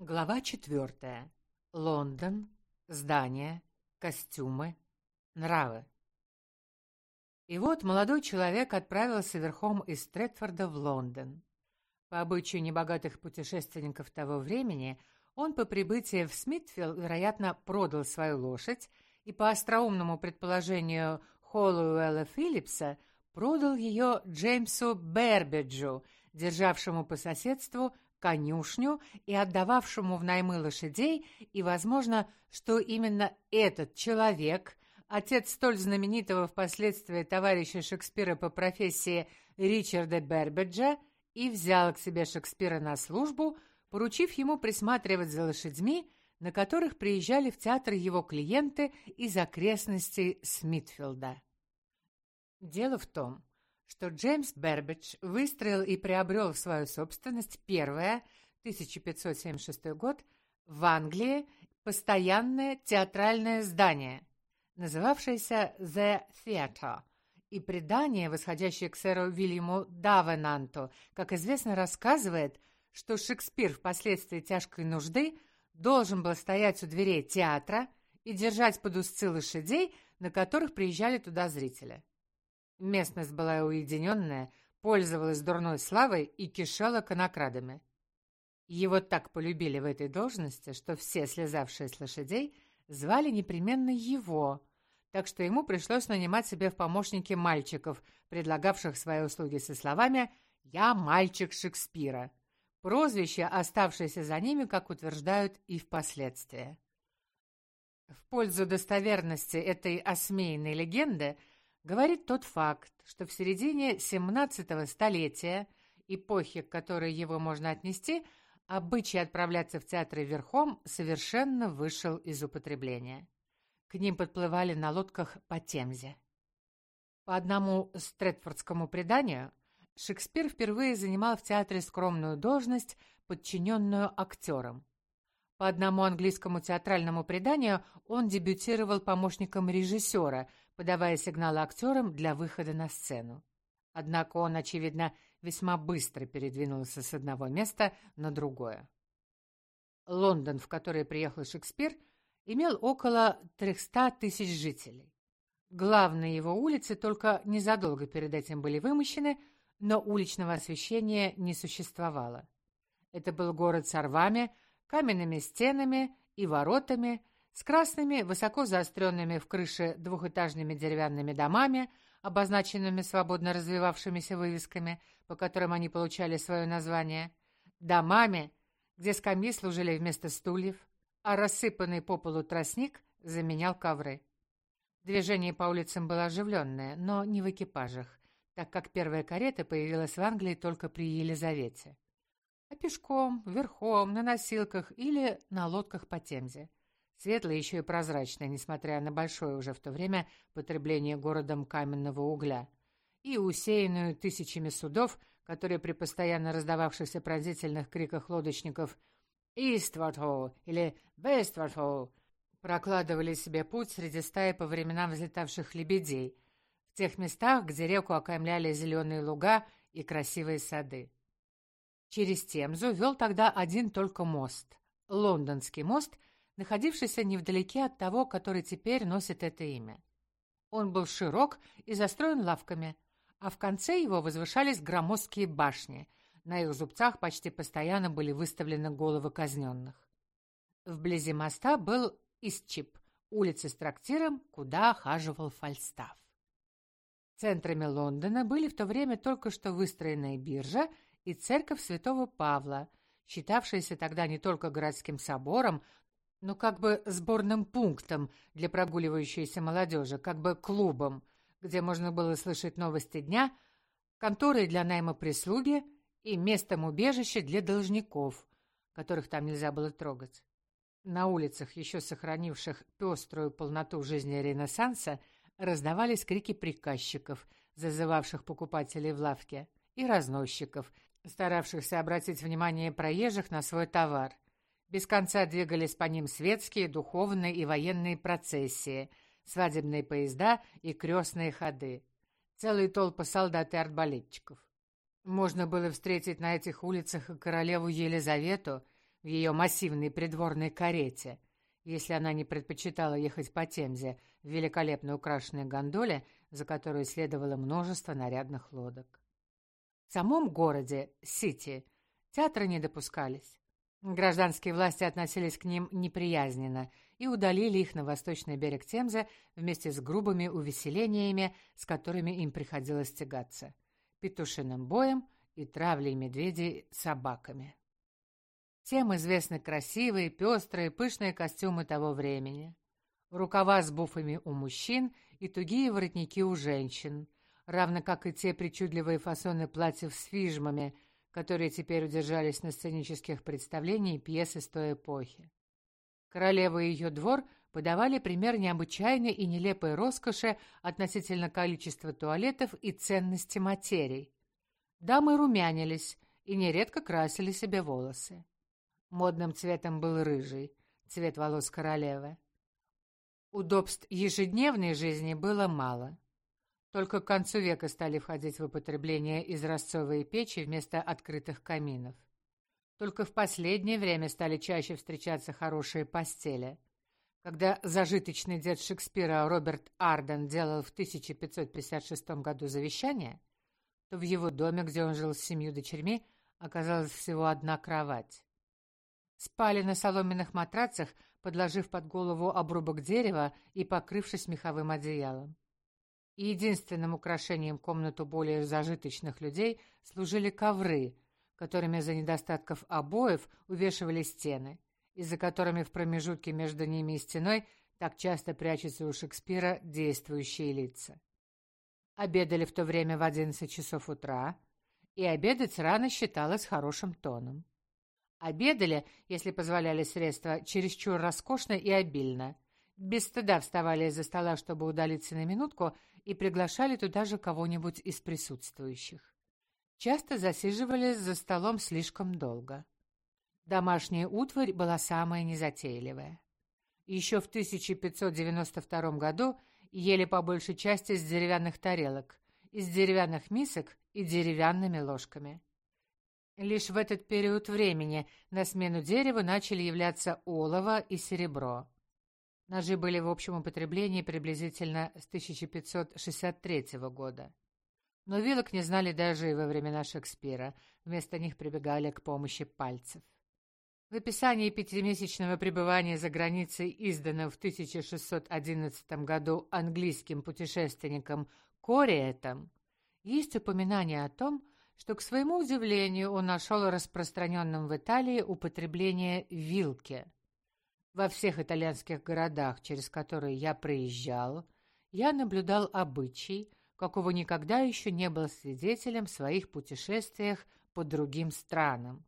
Глава четвертая. Лондон. Здания. Костюмы. Нравы. И вот молодой человек отправился верхом из Стретфорда в Лондон. По обычаю небогатых путешественников того времени, он по прибытии в Смитфилл, вероятно, продал свою лошадь и, по остроумному предположению Холлоуэлла Филлипса, продал ее Джеймсу Бербиджу, державшему по соседству конюшню и отдававшему в наймы лошадей, и, возможно, что именно этот человек, отец столь знаменитого впоследствии товарища Шекспира по профессии Ричарда Бербеджа, и взял к себе Шекспира на службу, поручив ему присматривать за лошадьми, на которых приезжали в театр его клиенты из окрестностей Смитфилда. Дело в том, что Джеймс Бербидж выстроил и приобрел в свою собственность первое, 1576 год, в Англии постоянное театральное здание, называвшееся The Theatre, и предание, восходящее к сэру Вильяму Давенанту, как известно, рассказывает, что Шекспир впоследствии тяжкой нужды должен был стоять у дверей театра и держать под узцы лошадей, на которых приезжали туда зрители. Местность была уединенная, пользовалась дурной славой и кишела конокрадами. Его так полюбили в этой должности, что все, слезавшие с лошадей, звали непременно его, так что ему пришлось нанимать себе в помощники мальчиков, предлагавших свои услуги со словами «Я мальчик Шекспира», прозвище, оставшееся за ними, как утверждают и впоследствии. В пользу достоверности этой осмеянной легенды – говорит тот факт, что в середине XVII столетия, эпохи, к которой его можно отнести, обычай отправляться в театры верхом совершенно вышел из употребления. К ним подплывали на лодках по Темзе. По одному стретфордскому преданию, Шекспир впервые занимал в театре скромную должность, подчиненную актерам. По одному английскому театральному преданию он дебютировал помощником режиссера, подавая сигналы актерам для выхода на сцену. Однако он, очевидно, весьма быстро передвинулся с одного места на другое. Лондон, в который приехал Шекспир, имел около 300 тысяч жителей. Главные его улицы только незадолго перед этим были вымощены, но уличного освещения не существовало. Это был город с орвами, каменными стенами и воротами, с красными, высоко заостренными в крыше двухэтажными деревянными домами, обозначенными свободно развивавшимися вывесками, по которым они получали свое название, домами, где скамьи служили вместо стульев, а рассыпанный по полу тростник заменял ковры. Движение по улицам было оживленное, но не в экипажах, так как первая карета появилась в Англии только при Елизавете а пешком, верхом, на носилках или на лодках по Темзе. Светлая еще и прозрачная, несмотря на большое уже в то время потребление городом каменного угля, и усеянную тысячами судов, которые при постоянно раздававшихся пронзительных криках лодочников «Иствард-Хоу» или «Вествард-Хоу» прокладывали себе путь среди стаи по временам взлетавших лебедей, в тех местах, где реку окаймляли зеленые луга и красивые сады. Через Темзу вел тогда один только мост — Лондонский мост, находившийся невдалеке от того, который теперь носит это имя. Он был широк и застроен лавками, а в конце его возвышались громоздкие башни. На их зубцах почти постоянно были выставлены головы казненных. Вблизи моста был Истчип, улица с трактиром, куда охаживал Фальстаф. Центрами Лондона были в то время только что выстроенная биржа — и церковь святого Павла, считавшаяся тогда не только городским собором, но как бы сборным пунктом для прогуливающейся молодежи, как бы клубом, где можно было слышать новости дня, конторой для найма прислуги и местом убежища для должников, которых там нельзя было трогать. На улицах, еще сохранивших пеструю полноту жизни Ренессанса, раздавались крики приказчиков, зазывавших покупателей в лавке, и разносчиков, старавшихся обратить внимание проезжих на свой товар. Без конца двигались по ним светские, духовные и военные процессии, свадебные поезда и крестные ходы. Целые толпы солдат и арбалетчиков. Можно было встретить на этих улицах королеву Елизавету, в ее массивной придворной карете, если она не предпочитала ехать по Темзе в великолепно украшенной гондоле, за которой следовало множество нарядных лодок. В самом городе, Сити, театры не допускались. Гражданские власти относились к ним неприязненно и удалили их на восточный берег Темзы вместе с грубыми увеселениями, с которыми им приходилось тягаться, петушиным боем и травлей медведей собаками. Всем известны красивые, пестрые, пышные костюмы того времени. Рукава с буфами у мужчин и тугие воротники у женщин, равно как и те причудливые фасоны платьев с фижмами – которые теперь удержались на сценических представлениях и пьесы с той эпохи. Королева и ее двор подавали пример необычайной и нелепой роскоши относительно количества туалетов и ценности материй. Дамы румянились и нередко красили себе волосы. Модным цветом был рыжий, цвет волос королевы. Удобств ежедневной жизни было мало. Только к концу века стали входить в употребление изразцовые печи вместо открытых каминов. Только в последнее время стали чаще встречаться хорошие постели. Когда зажиточный дед Шекспира Роберт Арден делал в 1556 году завещание, то в его доме, где он жил с семью дочерьми, оказалась всего одна кровать. Спали на соломенных матрацах, подложив под голову обрубок дерева и покрывшись меховым одеялом и единственным украшением комнату более зажиточных людей служили ковры, которыми за недостатков обоев увешивали стены, и за которыми в промежутке между ними и стеной так часто прячутся у Шекспира действующие лица. Обедали в то время в одиннадцать часов утра, и обедать рано считалось хорошим тоном. Обедали, если позволяли средства, чересчур роскошно и обильно. Без стыда вставали из-за стола, чтобы удалиться на минутку, и приглашали туда же кого-нибудь из присутствующих. Часто засиживались за столом слишком долго. Домашняя утварь была самая незатейливая. Еще в 1592 году ели по большей части с деревянных тарелок, из деревянных мисок и деревянными ложками. Лишь в этот период времени на смену дереву начали являться олово и серебро. Ножи были в общем употреблении приблизительно с 1563 года. Но вилок не знали даже и во времена Шекспира, вместо них прибегали к помощи пальцев. В описании пятимесячного пребывания за границей, изданном в 1611 году английским путешественником Кориэтом, есть упоминание о том, что, к своему удивлению, он нашел распространенным в Италии употребление вилки – во всех итальянских городах, через которые я проезжал, я наблюдал обычай, какого никогда еще не был свидетелем в своих путешествиях по другим странам.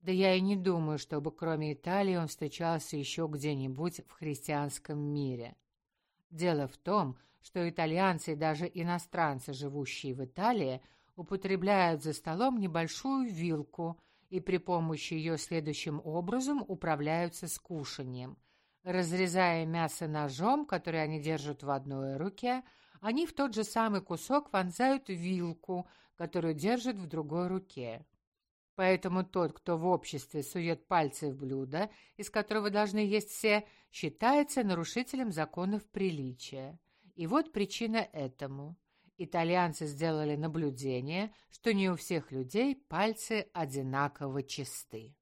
Да я и не думаю, чтобы кроме Италии он встречался еще где-нибудь в христианском мире. Дело в том, что итальянцы и даже иностранцы, живущие в Италии, употребляют за столом небольшую вилку – и при помощи ее следующим образом управляются с кушанием. Разрезая мясо ножом, который они держат в одной руке, они в тот же самый кусок вонзают вилку, которую держат в другой руке. Поэтому тот, кто в обществе сует пальцы в блюдо, из которого должны есть все, считается нарушителем законов приличия. И вот причина этому. Итальянцы сделали наблюдение, что не у всех людей пальцы одинаково чисты.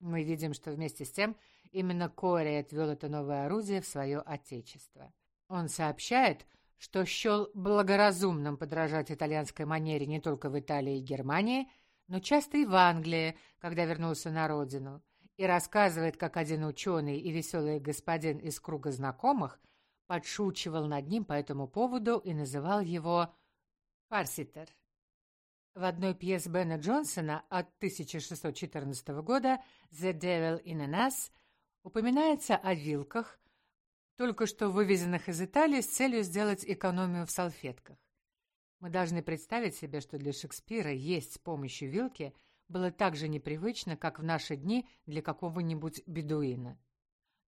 Мы видим, что вместе с тем именно Кори отвел это новое орудие в свое отечество. Он сообщает, что счел благоразумным подражать итальянской манере не только в Италии и Германии, но часто и в Англии, когда вернулся на родину, и рассказывает, как один ученый и веселый господин из круга знакомых подшучивал над ним по этому поводу и называл его «Парситер». В одной пьесе Бена Джонсона от 1614 года «The Devil in an Ass» упоминается о вилках, только что вывезенных из Италии с целью сделать экономию в салфетках. Мы должны представить себе, что для Шекспира есть с помощью вилки было так же непривычно, как в наши дни для какого-нибудь бедуина.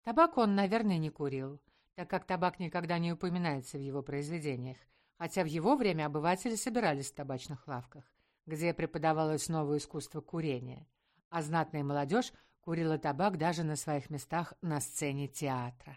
Табак он, наверное, не курил так как табак никогда не упоминается в его произведениях, хотя в его время обыватели собирались в табачных лавках, где преподавалось новое искусство курения, а знатная молодежь курила табак даже на своих местах на сцене театра.